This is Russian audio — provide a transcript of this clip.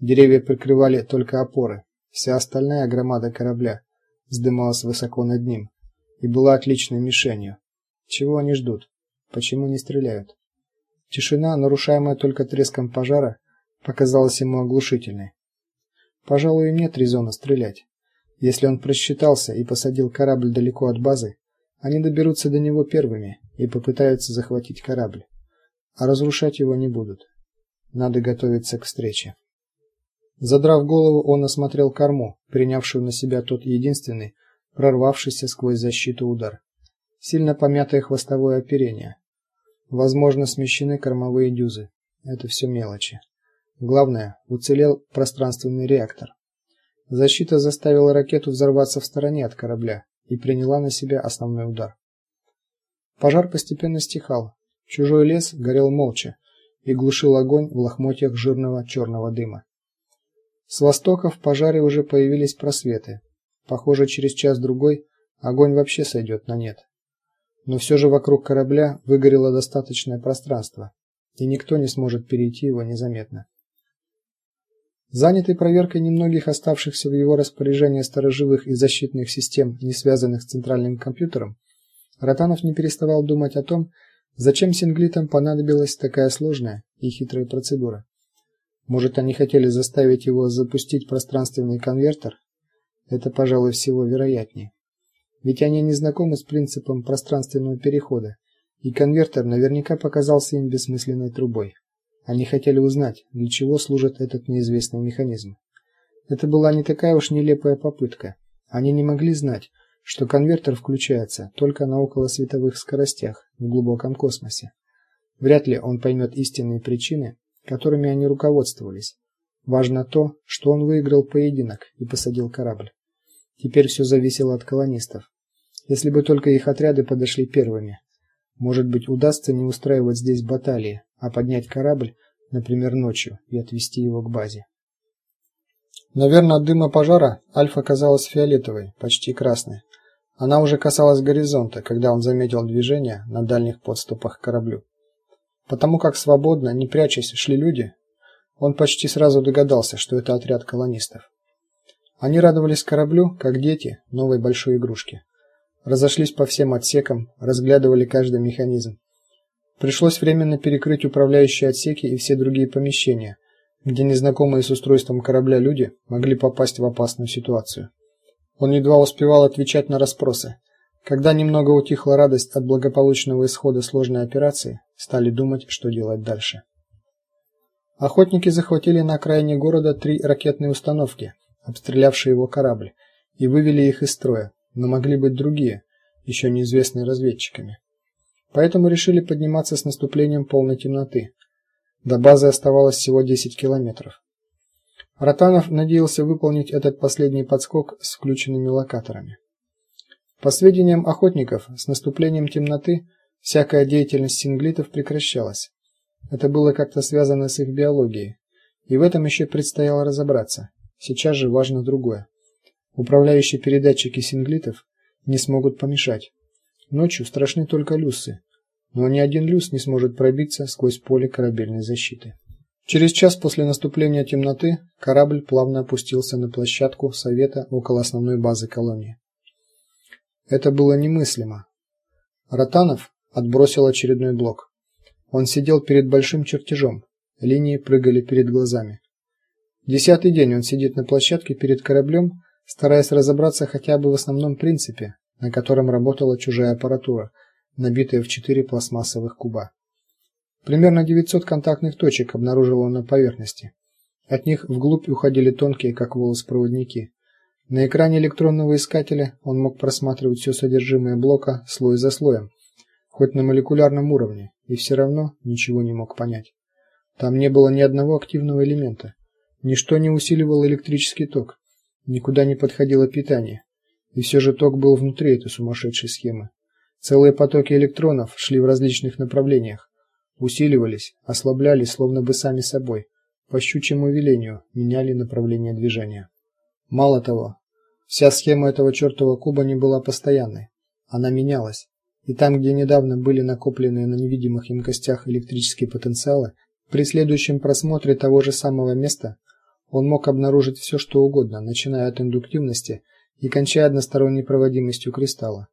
Деревья прикрывали только опоры. Вся остальная громада корабля вздымалась высоко над ним и была отличной мишенью. Чего они ждут? Почему не стреляют? Тишина, нарушаемая только треском пожара, показалась ему оглушительной. Пожалуй, им нет резона стрелять. Если он просчитался и посадил корабль далеко от базы, они доберутся до него первыми и попытаются захватить корабль. А разрушать его не будут. Надо готовиться к встрече. Задрав голову, он осмотрел корму, принявшую на себя тот единственный, прорвавшийся сквозь защиту удар. Сильно помятое хвостовое оперение. Возможно, смещены кормовые дюзы. Это все мелочи. Главное, уцелел пространственный реактор. Защита заставила ракету взорваться в стороне от корабля и приняла на себя основной удар. Пожар постепенно стихал. Чужой лес горел молча и глушил огонь в лохмотьях жирного черного дыма. С востока в пожаре уже появились просветы. Похоже, через час-другой огонь вообще сойдет на нет. Но все же вокруг корабля выгорело достаточное пространство, и никто не сможет перейти его незаметно. Занятый проверкой немногих оставшихся в его распоряжении сторожевых и защитных систем, не связанных с центральным компьютером, Ротанов не переставал думать о том, зачем синглитам понадобилась такая сложная и хитрая процедура. Может, они хотели заставить его запустить пространственный конвертер? Это, пожалуй, всего вероятнее. Ведь они не знакомы с принципом пространственного перехода, и конвертер наверняка показался им бессмысленной трубой. Они хотели узнать, для чего служит этот неизвестный механизм. Это была не такая уж нелепая попытка. Они не могли знать, что конвертер включается только на околосветовых скоростях в глубоком космосе. Вряд ли он поймет истинные причины, которыми они руководствовались. Важно то, что он выиграл поединок и посадил корабль. Теперь все зависело от колонистов. Если бы только их отряды подошли первыми. Может быть, удастся не устраивать здесь баталии, а поднять корабль, например, ночью и отвезти его к базе. Наверное, от дыма пожара Альфа казалась фиолетовой, почти красной. Она уже касалась горизонта, когда он заметил движение на дальних подступах к кораблю. Потому как свободно, не прячась, шли люди, он почти сразу догадался, что это отряд колонистов. Они радовались кораблю, как дети новой большой игрушки. Разошлись по всем отсекам, разглядывали каждый механизм. Пришлось временно перекрыть управляющие отсеки и все другие помещения, где незнакомые с устройством корабля люди могли попасть в опасную ситуацию. Он едва успевал отвечать на расспросы, когда немного утихла радость от благополучного исхода сложной операции, стали думать, что делать дальше. Охотники захватили на окраине города три ракетные установки, обстрелявшие его корабль, и вывели их из строя, но могли быть другие, еще неизвестные разведчиками. Поэтому решили подниматься с наступлением полной темноты. До базы оставалось всего 10 километров. Ротанов надеялся выполнить этот последний подскок с включенными локаторами. По сведениям охотников, с наступлением темноты всякая деятельность синглитов прекращалась. Это было как-то связано с их биологией, и в этом еще предстояло разобраться. Сейчас же важно другое. Управляющие передатчики синглитов не смогут помешать. Ночью страшны только люсы, но ни один люс не сможет пробиться сквозь поле корабельной защиты. Через час после наступления темноты корабль плавно опустился на площадку совета около основной базы колонии. Это было немыслимо. Ротанов отбросил очередной блок. Он сидел перед большим чертежом. Линии прыгали перед глазами. Десятый день он сидит на площадке перед кораблем, стараясь разобраться хотя бы в основном принципе, на котором работала чужая аппаратура, набитая в четыре пластмассовых куба. Примерно 900 контактных точек обнаружил он на поверхности. От них вглубь уходили тонкие, как волос, проводники. На экране электронного искателя он мог просматривать все содержимое блока слой за слоем, хоть на молекулярном уровне, и все равно ничего не мог понять. Там не было ни одного активного элемента. Ничто не усиливало электрический ток. Никуда не подходило питание. И все же ток был внутри этой сумасшедшей схемы. Целые потоки электронов шли в различных направлениях, усиливались, ослаблялись словно бы сами собой, по щучьему велению меняли направление движения. Мало того, вся схема этого чертова куба не была постоянной. Она менялась. И там, где недавно были накоплены на невидимых емкостях электрические потенциалы, при следующем просмотре того же самого места Он мог обнаружить все, что угодно, начиная от индуктивности и кончая односторонней проводимостью кристалла.